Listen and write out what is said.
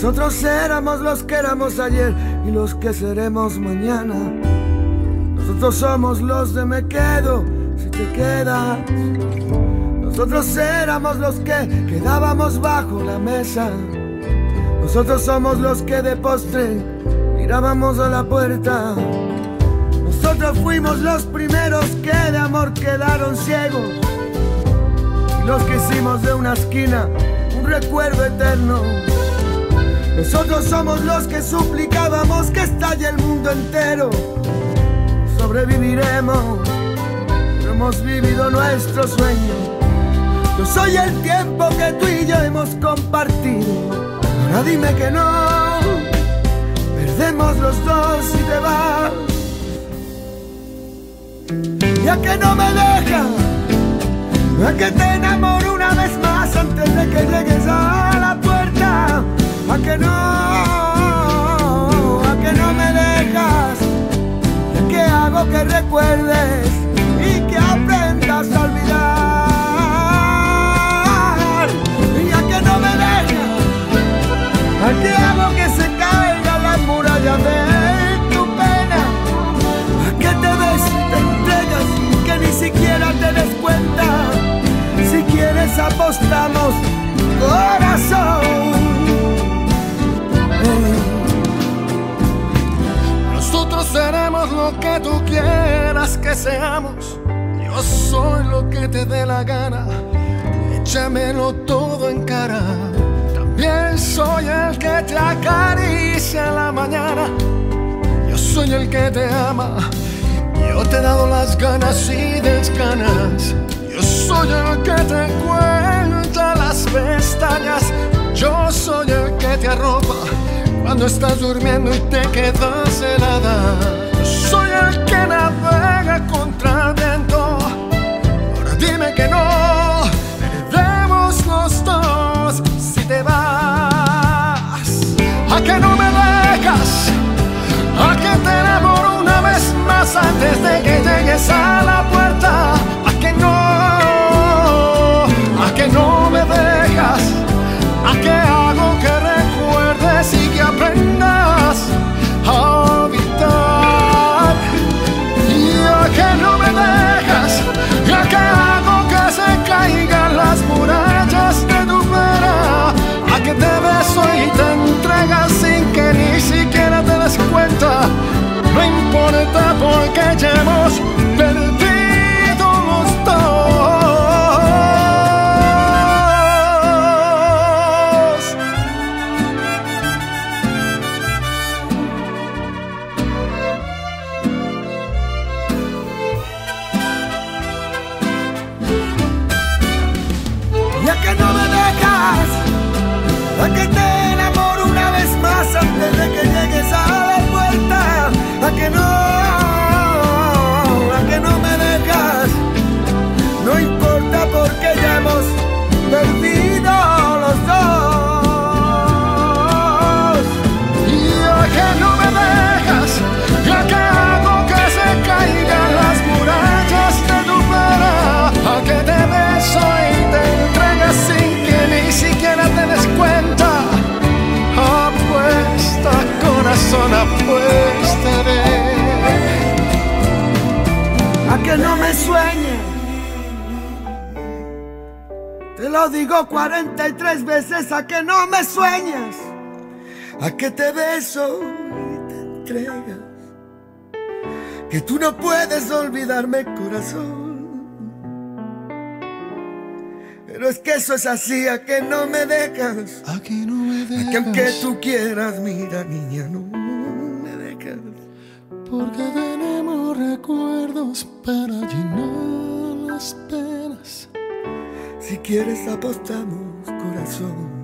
Nosotros éramos los que éramos ayer y los que seremos mañana. Nosotros somos los de me quedo si te quedas. Nosotros éramos los que quedábamos bajo la mesa. Nosotros somos los que de postre mirábamos a la puerta. Nosotros fuimos los primeros que de amor quedaron ciegos. Y los que hicimos de una esquina un recuerdo eterno. Nosotros somos los que suplicábamos que estalle el mundo entero. Sobreviviremos, hemos vivido nuestro sueño. Yo soy el tiempo que tú y yo hemos compartido. Ahora dime que no, perdemos los dos si te vas. Ya que no me dejas, a que te enamoro una vez más antes de que llegues a. A que no, a que no me dejas, que hago que recuerdes que tú quieras que seamos. Yo soy lo que te dé la gana. Échamelo todo en cara bien soy el que te acaricia la mañana. Yo soy el que te ama. Yo te he dado las ganas y desganas. Yo soy el que te cuenta las pestañas. Yo soy el que te arropa cuando estás durmiendo y te quedas helada. Soy el que navega contra el viento. Ahora dime que no. que no me dejas, a que te enamoro una vez más antes de que llegues a importa porque me. Te lo digo 43 veces a que no me sueñas. A que te beso y te entregas. Que tú no puedes olvidarme, corazón. Pero es que eso es así, a que no me dejas. A que no me dejas. A que aunque tú quieras, mira, niña, no me dejas. Porque tenemos recuerdos para llenar las penas. Si quieres, apostamos, corazón.